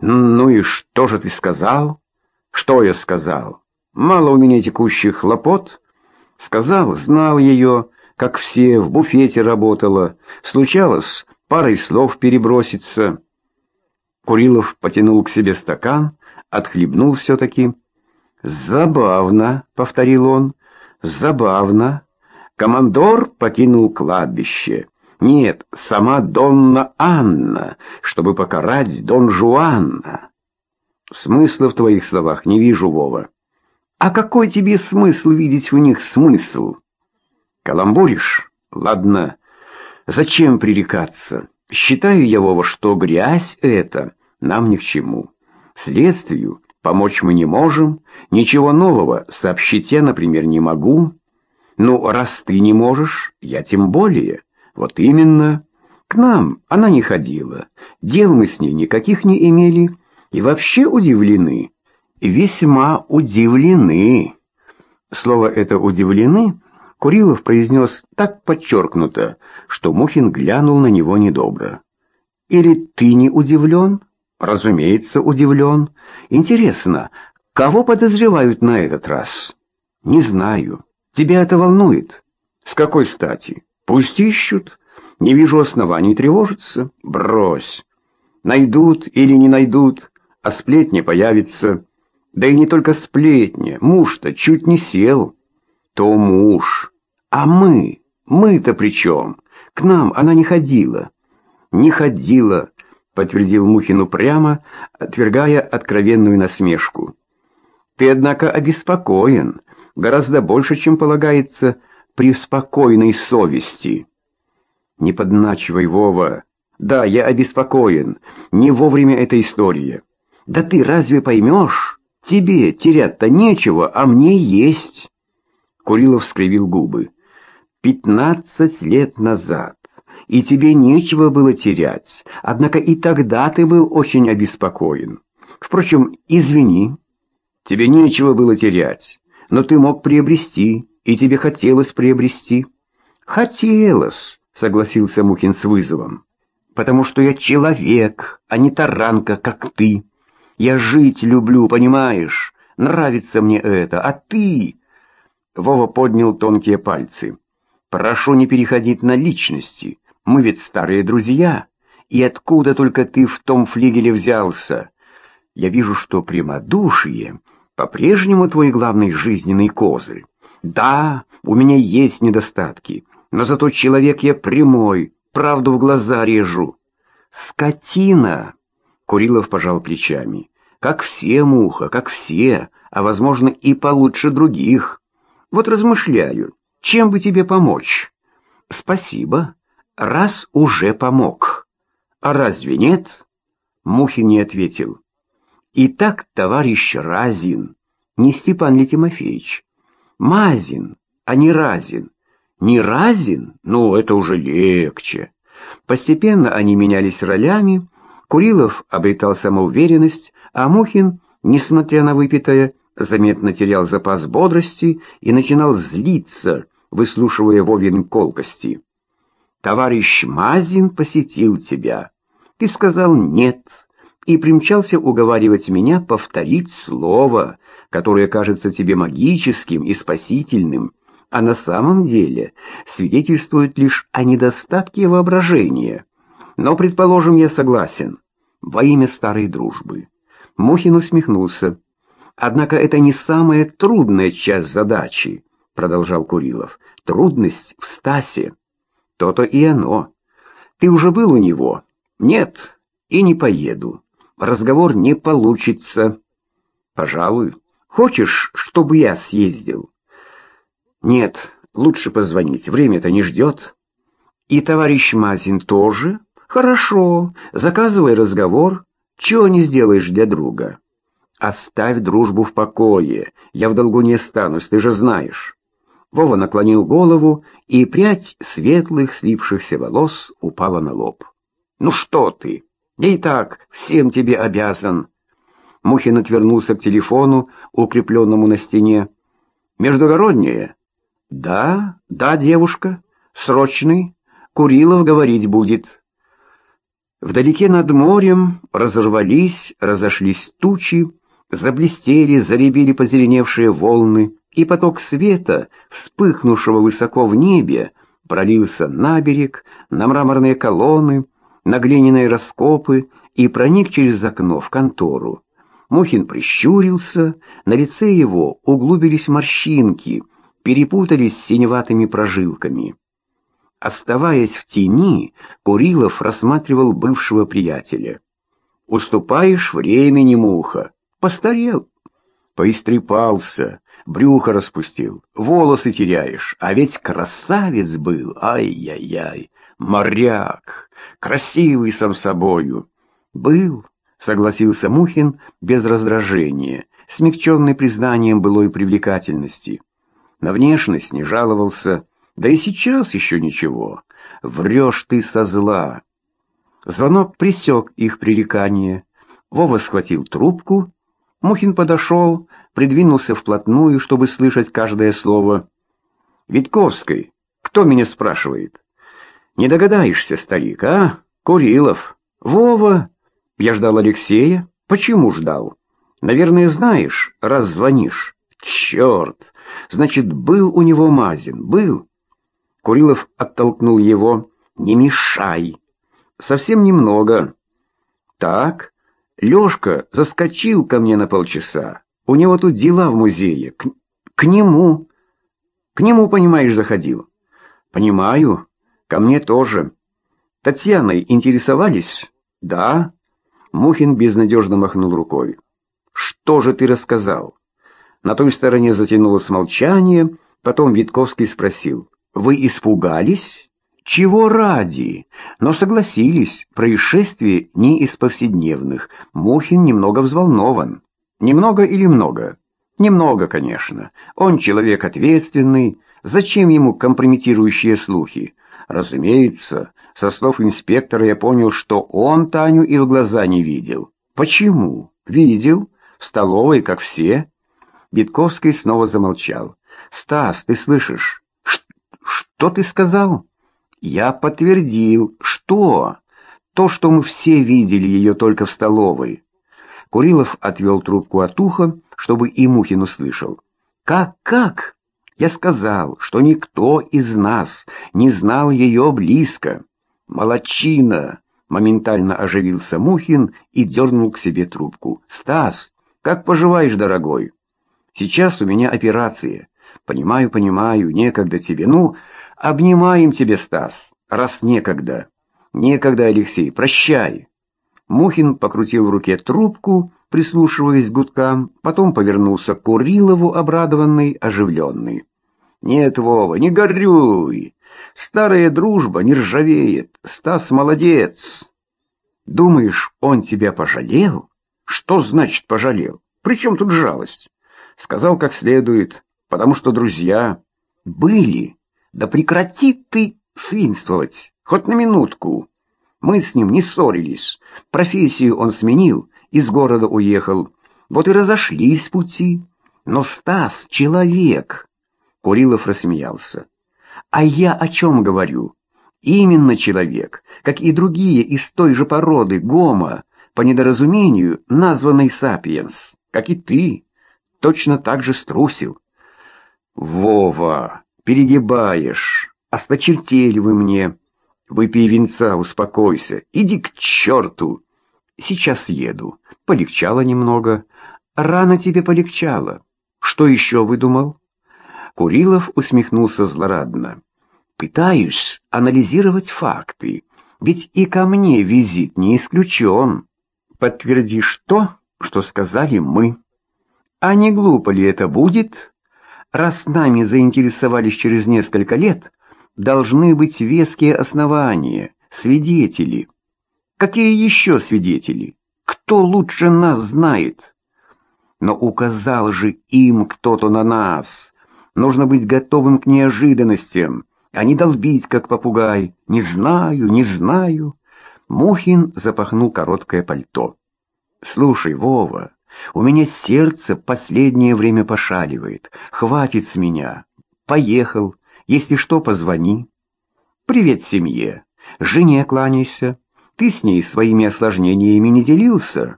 «Ну и что же ты сказал?» «Что я сказал? Мало у меня текущих хлопот?» Сказал, знал ее, как все, в буфете работала. Случалось парой слов переброситься. Курилов потянул к себе стакан, отхлебнул все-таки. «Забавно», — повторил он, — «забавно». Командор покинул кладбище. Нет, сама Донна Анна, чтобы покарать Дон Жуанна. Смысла в твоих словах не вижу, Вова. А какой тебе смысл видеть в них смысл? Каламбуришь? Ладно. Зачем пререкаться? Считаю я, Вова, что грязь эта нам ни к чему. Следствию помочь мы не можем, ничего нового сообщить я, например, не могу. Ну, раз ты не можешь, я тем более. Вот именно. К нам она не ходила. Дел мы с ней никаких не имели. И вообще удивлены. Весьма удивлены. Слово это «удивлены» Курилов произнес так подчеркнуто, что Мухин глянул на него недобро. «Или ты не удивлен?» «Разумеется, удивлен. Интересно, кого подозревают на этот раз?» «Не знаю. Тебя это волнует?» «С какой стати?» Пусть ищут. Не вижу оснований тревожиться. Брось. Найдут или не найдут, а сплетня появится. Да и не только сплетня. Муж-то чуть не сел. То муж. А мы? Мы-то при чем? К нам она не ходила. Не ходила, подтвердил Мухину прямо, отвергая откровенную насмешку. Ты, однако, обеспокоен. Гораздо больше, чем полагается, — при спокойной совести. Не подначивай, Вова. Да, я обеспокоен. Не вовремя эта история. Да ты разве поймешь? Тебе терять-то нечего, а мне есть. Курилов скривил губы. Пятнадцать лет назад. И тебе нечего было терять. Однако и тогда ты был очень обеспокоен. Впрочем, извини. Тебе нечего было терять, но ты мог приобрести и тебе хотелось приобрести?» «Хотелось», — согласился Мухин с вызовом. «Потому что я человек, а не таранка, как ты. Я жить люблю, понимаешь? Нравится мне это, а ты...» Вова поднял тонкие пальцы. «Прошу не переходить на личности. Мы ведь старые друзья. И откуда только ты в том флигеле взялся? Я вижу, что прямодушие по-прежнему твой главный жизненный козырь. Да, у меня есть недостатки, но зато человек я прямой, правду в глаза режу. Скотина! Курилов пожал плечами. Как все, Муха, как все, а, возможно, и получше других. Вот размышляю, чем бы тебе помочь? Спасибо, раз уже помог. А разве нет? Мухин не ответил. Итак, товарищ Разин, не Степан ли Тимофеевич, Мазин, а не Разин. Не Разин? Ну, это уже легче. Постепенно они менялись ролями. Курилов обретал самоуверенность, а Мухин, несмотря на выпитое, заметно терял запас бодрости и начинал злиться, выслушивая Вовин колкости. «Товарищ Мазин посетил тебя. Ты сказал «нет» и примчался уговаривать меня повторить слово, которое кажется тебе магическим и спасительным, а на самом деле свидетельствует лишь о недостатке воображения. Но, предположим, я согласен. Во имя старой дружбы. Мухин усмехнулся. Однако это не самая трудная часть задачи, продолжал Курилов. Трудность в Стасе. То-то и оно. Ты уже был у него? Нет, и не поеду. Разговор не получится. Пожалуй. Хочешь, чтобы я съездил? Нет, лучше позвонить, время-то не ждет. И товарищ Мазин тоже? Хорошо, заказывай разговор. Чего не сделаешь для друга? Оставь дружбу в покое, я в долгу не останусь, ты же знаешь. Вова наклонил голову, и прядь светлых слипшихся волос упала на лоб. «Ну что ты? Я и так всем тебе обязан». Мухин отвернулся к телефону, укрепленному на стене. «Междугороднее?» «Да, да, девушка. Срочный. Курилов говорить будет». Вдалеке над морем разорвались, разошлись тучи, заблестели, заребили позеленевшие волны, и поток света, вспыхнувшего высоко в небе, пролился на берег, на мраморные колонны, на глиняные раскопы и проник через окно в контору. Мухин прищурился, на лице его углубились морщинки, перепутались с синеватыми прожилками. Оставаясь в тени, Курилов рассматривал бывшего приятеля. «Уступаешь времени, муха. Постарел. Поистрепался, брюхо распустил, волосы теряешь. А ведь красавец был, ай-яй-яй, моряк, красивый сам собою. Был, согласился Мухин без раздражения, смягченный признанием былой привлекательности. На внешность не жаловался, да и сейчас еще ничего. Врешь ты со зла. Звонок пресек их пререкание. Вова схватил трубку. Мухин подошел, придвинулся вплотную, чтобы слышать каждое слово. «Витковской, кто меня спрашивает?» «Не догадаешься, старик, а? Курилов. Вова. Я ждал Алексея. Почему ждал? Наверное, знаешь, раз звонишь. Черт! Значит, был у него Мазин, был. Курилов оттолкнул его. «Не мешай!» «Совсем немного». «Так, Лёшка заскочил ко мне на полчаса. У него тут дела в музее. К, к нему. К нему, понимаешь, заходил». «Понимаю. Ко мне тоже». «Татьяной интересовались?» «Да». Мухин безнадежно махнул рукой. «Что же ты рассказал?» На той стороне затянулось молчание, потом Витковский спросил. Вы испугались? Чего ради? Но согласились, происшествие не из повседневных. Мухин немного взволнован. Немного или много? Немного, конечно. Он человек ответственный. Зачем ему компрометирующие слухи? Разумеется, со слов инспектора я понял, что он Таню и в глаза не видел. Почему? Видел. В столовой, как все. Битковский снова замолчал. «Стас, ты слышишь? «Что ты сказал?» «Я подтвердил. Что?» «То, что мы все видели ее только в столовой». Курилов отвел трубку от уха, чтобы и Мухин услышал. «Как, как?» «Я сказал, что никто из нас не знал ее близко». «Молодчина!» — моментально оживился Мухин и дернул к себе трубку. «Стас, как поживаешь, дорогой?» «Сейчас у меня операция. Понимаю, понимаю, некогда тебе. Ну, обнимаем тебе, Стас, раз некогда. Некогда, Алексей, прощай. Мухин покрутил в руке трубку, прислушиваясь к гудкам, потом повернулся к Курилову, обрадованный, оживленный. «Нет, Вова, не горюй! Старая дружба не ржавеет. Стас молодец!» «Думаешь, он тебя пожалел?» «Что значит пожалел? При чем тут жалость?» «Сказал как следует потому что друзья были. Да прекрати ты свинствовать, хоть на минутку. Мы с ним не ссорились. Профессию он сменил, из города уехал. Вот и разошлись пути. Но Стас — человек. Курилов рассмеялся. А я о чем говорю? Именно человек, как и другие из той же породы, гомо, по недоразумению названный сапиенс, как и ты, точно так же струсил. «Вова, перегибаешь, осточертели вы мне. Выпей винца, успокойся, иди к черту. Сейчас еду. Полегчало немного. Рано тебе полегчало. Что еще выдумал?» Курилов усмехнулся злорадно. «Пытаюсь анализировать факты, ведь и ко мне визит не исключен. Подтвердишь то, что сказали мы. А не глупо ли это будет?» Раз нами заинтересовались через несколько лет, должны быть веские основания, свидетели. Какие еще свидетели? Кто лучше нас знает? Но указал же им кто-то на нас. Нужно быть готовым к неожиданностям, а не долбить, как попугай. Не знаю, не знаю. Мухин запахнул короткое пальто. «Слушай, Вова, у меня сердце последнее время пошаливает. Хватит с меня. Поехал. Если что, позвони. Привет семье. Жене кланяйся. Ты с ней своими осложнениями не делился.